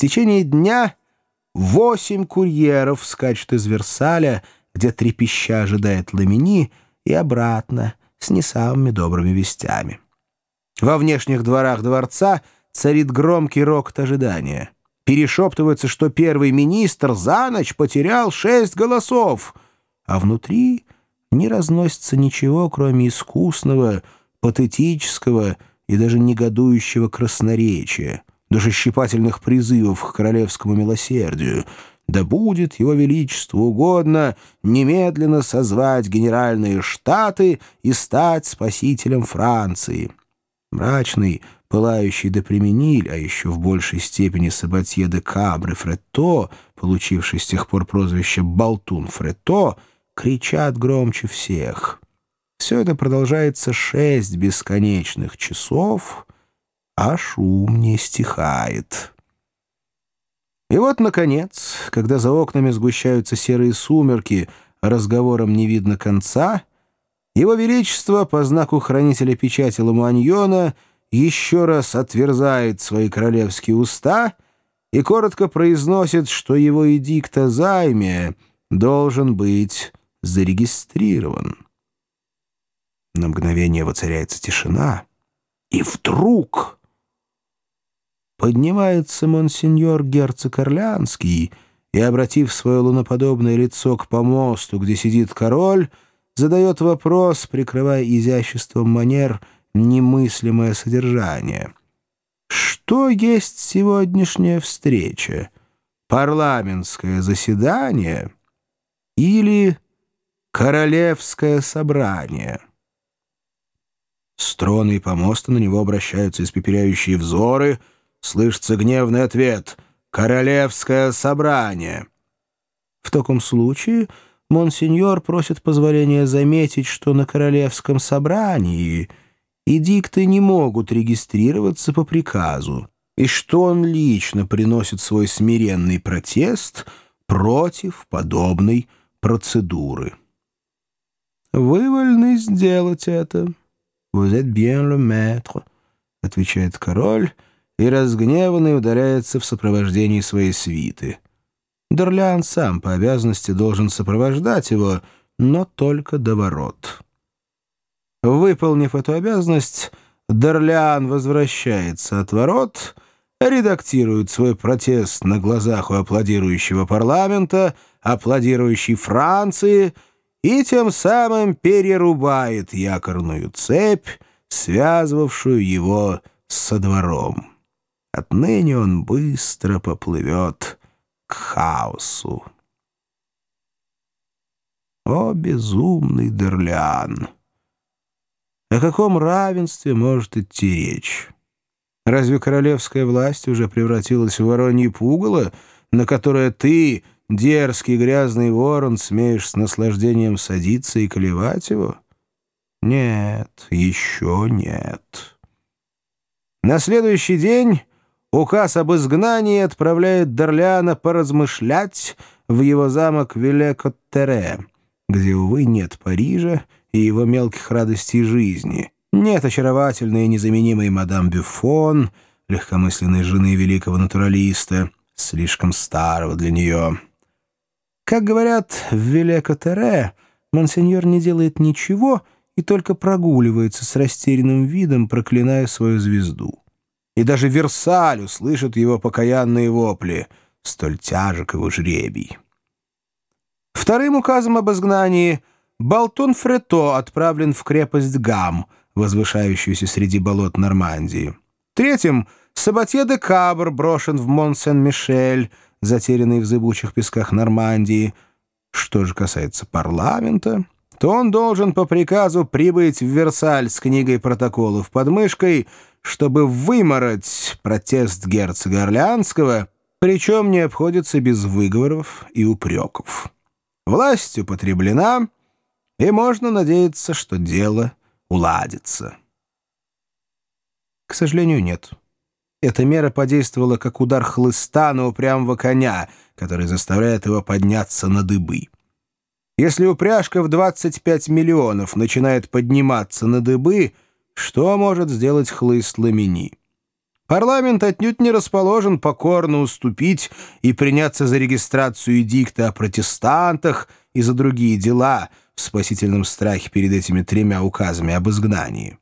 течение дня восемь курьеров скачут из Версаля, где трепеща ожидает Ламини, и обратно с не самыми добрыми вестями. Во внешних дворах дворца царит громкий рокот ожидания. Перешептывается, что первый министр за ночь потерял шесть голосов, а внутри не разносится ничего, кроме искусного, патетического и даже негодующего красноречия, душещипательных призывов к королевскому милосердию. Да будет его величеству угодно немедленно созвать генеральные штаты и стать спасителем Франции. Мрачный, пылающий до Премениль, а еще в большей степени Сабатье де Кабре Фретто, получивший с тех пор прозвище «Болтун Фретто», кричат громче всех. Все это продолжается шесть бесконечных часов, а шум не стихает. И вот, наконец, когда за окнами сгущаются серые сумерки, разговором не видно конца, его Величество по знаку хранителя печати Ламуаньона еще раз отверзает свои королевские уста и коротко произносит, что его эдикт о займе должен быть зарегистрирован. На мгновение воцаряется тишина, и вдруг поднимается монсеньор герцог Орлянский и, обратив свое луноподобное лицо к помосту, где сидит король, задает вопрос, прикрывая изяществом манер немыслимое содержание. Что есть сегодняшняя встреча? Парламентское заседание или королевское собрание? С и помоста на него обращаются испепеляющие взоры — слышится гневный ответ «Королевское собрание». В таком случае монсеньор просит позволения заметить, что на Королевском собрании эдикты не могут регистрироваться по приказу, и что он лично приносит свой смиренный протест против подобной процедуры. «Вы вольны сделать это. Vous êtes bien le maître», — отвечает король, — и разгневанный ударяется в сопровождении своей свиты. Дорлян сам по обязанности должен сопровождать его, но только до ворот. Выполнив эту обязанность, Дорлян возвращается от ворот, редактирует свой протест на глазах у аплодирующего парламента, аплодирующей Франции и тем самым перерубает якорную цепь, связывавшую его со двором. Отныне он быстро поплывет к хаосу. О, безумный Дерлян! О каком равенстве может идти речь? Разве королевская власть уже превратилась в воронье пугало, на которое ты, дерзкий грязный ворон, смеешь с наслаждением садиться и колевать его? Нет, еще нет. На следующий день Указ об изгнании отправляет Дорляна поразмышлять в его замок Велекоттере, где, увы, нет Парижа и его мелких радостей жизни. Нет очаровательной и незаменимой мадам Бюфон, легкомысленной жены великого натуралиста, слишком старого для нее. Как говорят в Велекотере, монсеньор не делает ничего и только прогуливается с растерянным видом, проклиная свою звезду и даже Версаль услышит его покаянные вопли. Столь тяжек его жребий. Вторым указом об изгнании Болтун Фрето отправлен в крепость Гам, возвышающуюся среди болот Нормандии. Третьим — Сабатье де Кабр брошен в Мон-Сен-Мишель, затерянный в зыбучих песках Нормандии. Что же касается парламента, то он должен по приказу прибыть в Версаль с книгой протоколов под мышкой — чтобы вымороть протест герцога Орлеанского, причем не обходится без выговоров и упреков. Власть употреблена, и можно надеяться, что дело уладится. К сожалению, нет. Эта мера подействовала как удар хлыста на упрямого коня, который заставляет его подняться на дыбы. Если упряжка в 25 миллионов начинает подниматься на дыбы — что может сделать хлыст Ламини? Парламент отнюдь не расположен покорно уступить и приняться за регистрацию эдикта о протестантах и за другие дела в спасительном страхе перед этими тремя указами об изгнании.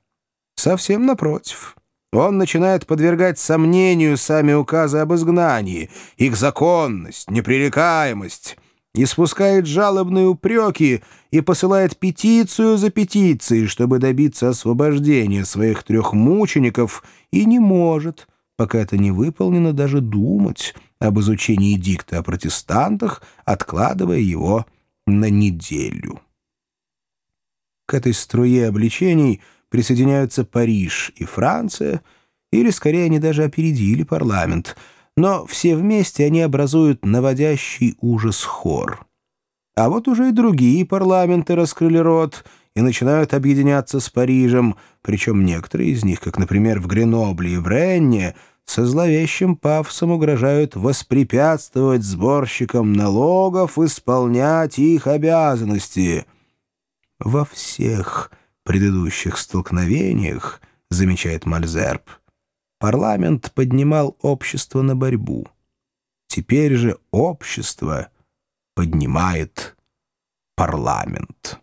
Совсем напротив. Он начинает подвергать сомнению сами указы об изгнании, их законность, непререкаемость, и спускает жалобные упреки и посылает петицию за петицией, чтобы добиться освобождения своих трех мучеников, и не может, пока это не выполнено, даже думать об изучении дикта о протестантах, откладывая его на неделю. К этой струе обличений присоединяются Париж и Франция, или, скорее, они даже опередили парламент — но все вместе они образуют наводящий ужас хор. А вот уже и другие парламенты раскрыли рот и начинают объединяться с Парижем, причем некоторые из них, как, например, в Гренобле и в Ренне, со зловещим пафосом угрожают воспрепятствовать сборщикам налогов исполнять их обязанности. Во всех предыдущих столкновениях, замечает Мальзерб, парламент поднимал общество на борьбу. Теперь же общество поднимает парламент.